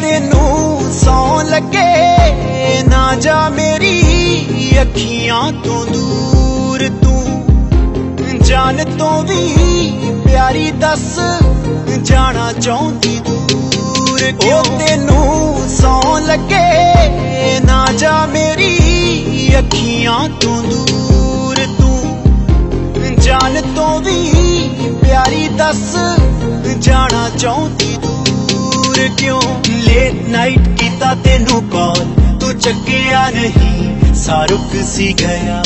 ਤੈਨੂੰ ਸੌ ਲੱਗੇ, ਨਾ ਜਾ ਮੇਰੀ ਅੱਖੀਆਂ ਤੋਂ ਦੂਰ ਤੂੰ। ਜਾਨ ਤੋਂ ਵੀ ਪਿਆਰੀ ਦੱਸ, ਜਾਣਾ ਚਾਹੁੰਦੀ ਦੂਰ। ਕਿਉਂ ਤੈਨੂੰ ਸੌ ਲੱਗੇ, ਨਾ ਜਾ ਮੇਰੀ ਅੱਖੀਆਂ ਤੋਂ ਦੂਰ ਤੂੰ। ਜਾਨ ਤੋਂ ਵੀ ਪਿਆਰੀ ਦੱਸ, ਜਾਣਾ ਚਾਹੁੰਦੀ ਦੂਰ ਕਿਉਂ? ਲੇਟ ਨਾਈਟ ਕੀਤਾ ਤੈਨੂੰ ਕਾਲ ਤੂੰ ਚੱਕਿਆ ਨਹੀਂ ਸਾਰੁਕ ਸੀ ਗਿਆ।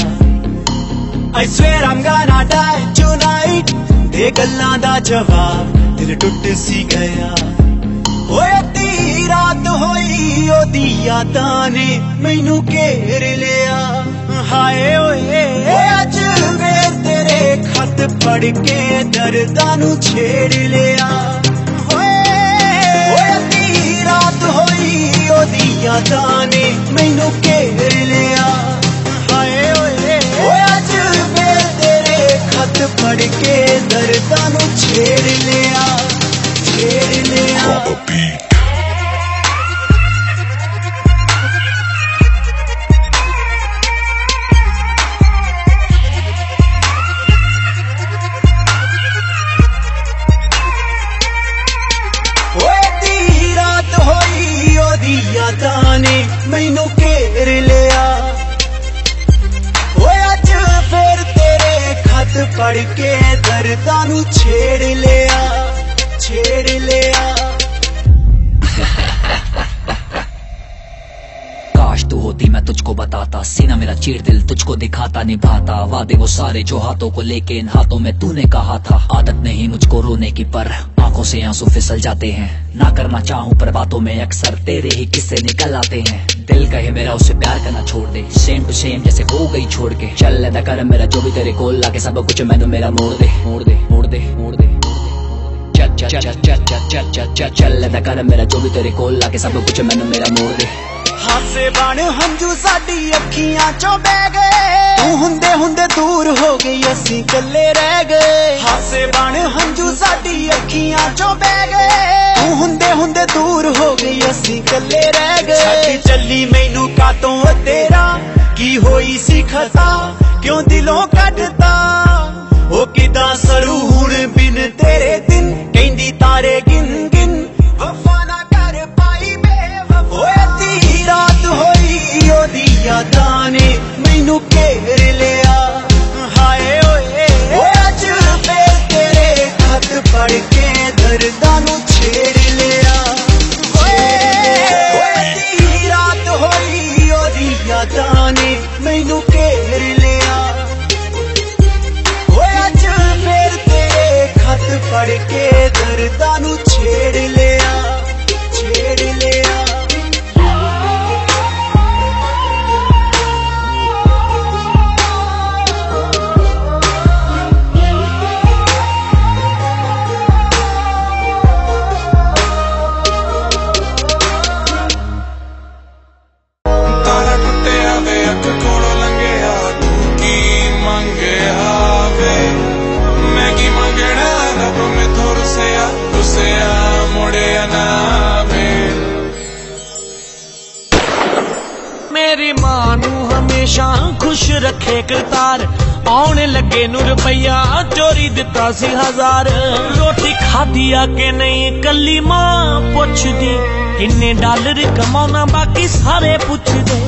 I swear I'm gonna die tonight ਦੇ ਗੱਲਾਂ ਦਾ ਜਵਾਬ ਦਿਲ ਟੁੱਟ ਸੀ ਗਿਆ। ਉਹਦੀ ਯਾਦਾਂ ਨੇ ਮੈਨੂੰ ਘੇਰ ਲਿਆ। ਹਾਏ ਓਏ, ਅੱਜ ਵੇ ਤੇਰੇ ਖਤ ਪੜ ਕੇ ਦਰਦਾਂ ਨੂੰ ਛੇੜ ਲਿਆ। ਓਏ ਅੱਧੀ ਰਾਤ ਹੋਈ, ਉਹਦੀ ਯਾਦਾਂ ਨੇ ਮੈਨੂੰ ਘੇਰ ਲਿਆ। ਹਾਏ ਓਏ ਓਏ, ਅੱਜ ਵੇ ਤੇਰੇ ਖਤ ਪੜ ਕੇ ਦਰਦਾਂ ਨੂੰ ਛੇੜ ਲਿਆ। ਛੇੜ ਲਿਆ। ਮੈਨੂੰ ਘੇਰ ਲਿਆ ਓਏ ਅੱਜ ਫੇਰ ਤੇਰੇ ਖਤ ਪੜ ਕੇ ਦਰਦਾਂ ਨੂੰ ਛੇੜ ਲਿਆ ਛੇੜ ਲਿਆ काश तू होती मैं तुझको बताता सीना मेरा चीर दिल तुझको दिखाता निभाता वादे वो सारे जो हाथों को लेके इन हाथों में तूने कहा था आदत नहीं मुझको रोने की पर आँखों से आँसू फिसल जाते हैं ना करना चाहूँ पर बातों में अक्सर तेरे ही किस्से निकल आते हैं दिल कहे मेरा उसे प्यार करना छोड़ दे सेम टू सेम जैसे हो गई छोड़ के चल लेता कर मेरा जो भी तेरे कोल लाके सब कुछ मैंने मेरा मोड़ दे मोड़ दे मोड़ दे मोड़ दे चल चल चल चल चल चल चल चल लेता कर मेरा जो भी तेरे कोल लाके सब कुछ मैंने मेरा मोड़ दे ਹਾਸੇ ਬਣ ਹੰਝੂ ਸਾਡੀ ਅੱਖੀਆਂ ਚੋਂ ਬਹਿ ਗਏ। ਤੂੰ ਹੁੰਦੇ ਹੁੰਦੇ ਦੂਰ ਹੋ ਗਈ, ਅਸੀਂ ਇਕੱਲੇ ਰਹਿ ਗਏ। ਹਾਸੇ ਬਣ ਹੰਝੂ ਸਾਡੀ ਅੱਖੀਆਂ ਚੋਂ ਬਹਿ ਗਏ। ਤੂੰ ਹੁੰਦੇ ਹੁੰਦੇ ਦੂਰ ਹੋ ਗਈ, ਅਸੀਂ ਇਕੱਲੇ ਰਹਿ ਗਏ। ਛੱਡ ਚੱਲੀ ਮੈਨੂੰ ਕਾਤੋਂ ਤੇਰਾ ਕੀ ਹੋਈ ਸੀ ਖਤਾ? ਕਿਉਂ ਦਿਲੋਂ ਕੱਢਤਾ? ਉਹ ਕਿਦਾਂ ਸਰੂ ਹੁਣ ਬਿਨ ਤੇਰੇ ਦਿਨ? ਕਹਿੰਦੀ ਤਾਂ ਮੈਨੂੰ ਲਿਆ। ਹਾਏ ਓਏ। ਅੱਜ ਫੇਰ ਤੇਰੇ ਖਤ ਪੜ ਕੇ ਦਰਦਾਂ ਨੂੰ ਛੇੜ ਲਿਆ। ਓਏ ਓਏ ਰਾਤ ਹੋਈ, ਉਹਦੀ ਯਾਦਾਂ ਨੇ ਮੈਨੂੰ ਘੇਰ ਲਿਆ। ਓਏ, ਅੱਜ ਫੇਰ ਤੇਰੇ ਖਤ ਪੜ ਕੇ ਦਰਦਾਂ ਨੂੰ ਛੇੜ ਲਿਆ ਟੁੱਟਿਆ ਕੋਲੋਂ ਲੰਘਿਆ? ਤੂੰ ਕੀ ਮੰਗਿਆ ਵੇ? ਮੈਂ ਕੀ ਮੰਗਣਾ? ਰੱਬ ਮੈਥੋਂ ਰੁੱਸਿਆ ਰੁੱਸਿਆ ਮੁੜਿਆ ਨਾ ਵੇ। ਮੇਰੀ ਮਾਂ ਨੂੰ ਹਮੇਸ਼ਾ ਖੁਸ਼ ਰੱਖੇ ਕਰਤਾਰ। ਆਉਣ ਲੱਗੇ ਨੂੰ ਰੁਪਈਆ ਚੋਰੀ ਦਿੱਤਾ ਸੀ ਹਜ਼ਾਰ। ਰੋਟੀ ਖਾਧੀ ਆ ਕੇ ਨਹੀਂ ਕੱਲੀ ਮਾਂ ਪੁੱਛਦੀ। ਕਿੰਨੇ ਡਾਲਰ ਕਮਾਉਣਾ ਬਾਕੀ ਸਾਰੇ ਪੁੱਛਦੇ।